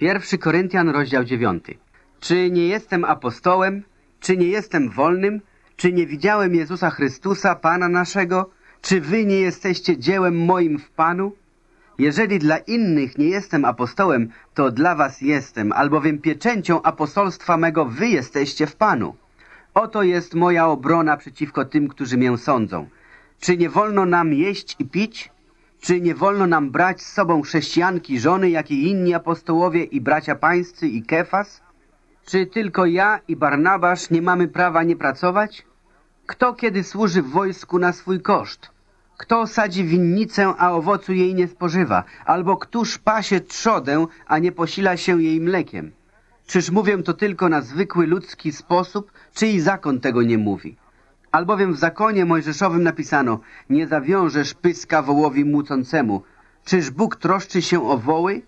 1 Koryntian, rozdział 9. Czy nie jestem apostołem? Czy nie jestem wolnym? Czy nie widziałem Jezusa Chrystusa, Pana naszego? Czy wy nie jesteście dziełem moim w Panu? Jeżeli dla innych nie jestem apostołem, to dla was jestem, albowiem pieczęcią apostolstwa mego wy jesteście w Panu. Oto jest moja obrona przeciwko tym, którzy mię sądzą. Czy nie wolno nam jeść i pić? Czy nie wolno nam brać z sobą chrześcijanki, żony, jak i inni apostołowie i bracia pańscy i Kefas? Czy tylko ja i Barnabasz nie mamy prawa nie pracować? Kto kiedy służy w wojsku na swój koszt? Kto sadzi winnicę, a owocu jej nie spożywa? Albo któż pasie trzodę, a nie posila się jej mlekiem? Czyż mówię to tylko na zwykły ludzki sposób, czy i zakon tego nie mówi? Albowiem w zakonie mojżeszowym napisano, nie zawiążesz pyska wołowi mucącemu. Czyż Bóg troszczy się o woły?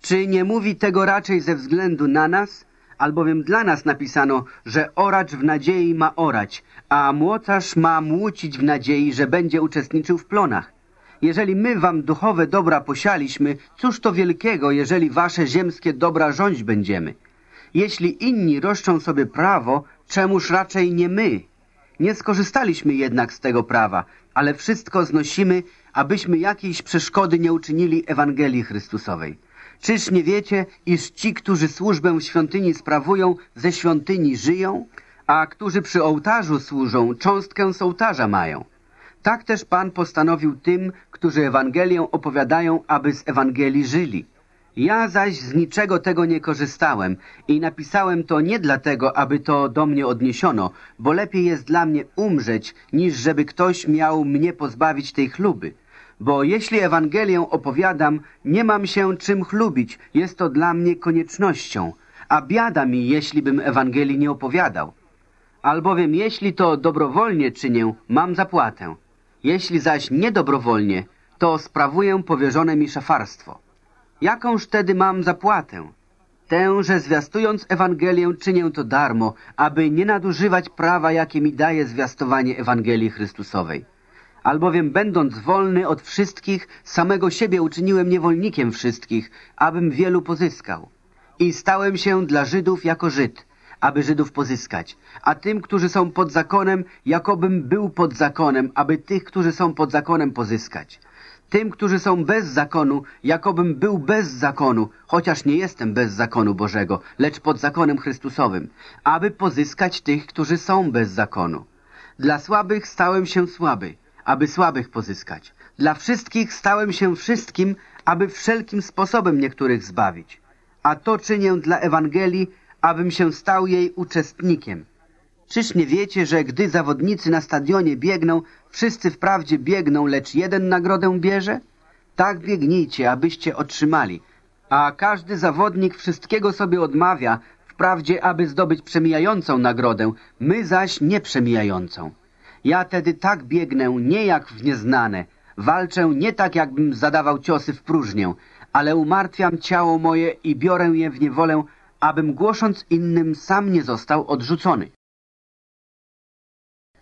Czy nie mówi tego raczej ze względu na nas? Albowiem dla nas napisano, że oracz w nadziei ma orać, a młocarz ma młócić w nadziei, że będzie uczestniczył w plonach. Jeżeli my wam duchowe dobra posialiśmy, cóż to wielkiego, jeżeli wasze ziemskie dobra rządź będziemy? Jeśli inni roszczą sobie prawo, czemuż raczej nie my? Nie skorzystaliśmy jednak z tego prawa, ale wszystko znosimy, abyśmy jakiejś przeszkody nie uczynili Ewangelii Chrystusowej. Czyż nie wiecie, iż ci, którzy służbę w świątyni sprawują, ze świątyni żyją, a którzy przy ołtarzu służą, cząstkę z ołtarza mają? Tak też Pan postanowił tym, którzy Ewangelię opowiadają, aby z Ewangelii żyli. Ja zaś z niczego tego nie korzystałem i napisałem to nie dlatego, aby to do mnie odniesiono, bo lepiej jest dla mnie umrzeć, niż żeby ktoś miał mnie pozbawić tej chluby. Bo jeśli Ewangelię opowiadam, nie mam się czym chlubić, jest to dla mnie koniecznością, a biada mi, jeśli bym Ewangelii nie opowiadał. Albowiem jeśli to dobrowolnie czynię, mam zapłatę. Jeśli zaś niedobrowolnie, to sprawuję powierzone mi szafarstwo. Jakąż wtedy mam zapłatę? Tę, że zwiastując Ewangelię czynię to darmo, aby nie nadużywać prawa, jakie mi daje zwiastowanie Ewangelii Chrystusowej. Albowiem będąc wolny od wszystkich, samego siebie uczyniłem niewolnikiem wszystkich, abym wielu pozyskał. I stałem się dla Żydów jako Żyd, aby Żydów pozyskać, a tym, którzy są pod zakonem, jakobym był pod zakonem, aby tych, którzy są pod zakonem pozyskać tym, którzy są bez zakonu, jakobym był bez zakonu, chociaż nie jestem bez zakonu Bożego, lecz pod zakonem Chrystusowym, aby pozyskać tych, którzy są bez zakonu. Dla słabych stałem się słaby, aby słabych pozyskać. Dla wszystkich stałem się wszystkim, aby wszelkim sposobem niektórych zbawić. A to czynię dla Ewangelii, abym się stał jej uczestnikiem. Czyż nie wiecie, że gdy zawodnicy na stadionie biegną, wszyscy wprawdzie biegną, lecz jeden nagrodę bierze? Tak biegnijcie, abyście otrzymali. A każdy zawodnik wszystkiego sobie odmawia, wprawdzie aby zdobyć przemijającą nagrodę, my zaś nieprzemijającą. Ja tedy tak biegnę, nie jak w nieznane. Walczę nie tak, jakbym zadawał ciosy w próżnię, ale umartwiam ciało moje i biorę je w niewolę, abym głosząc innym sam nie został odrzucony.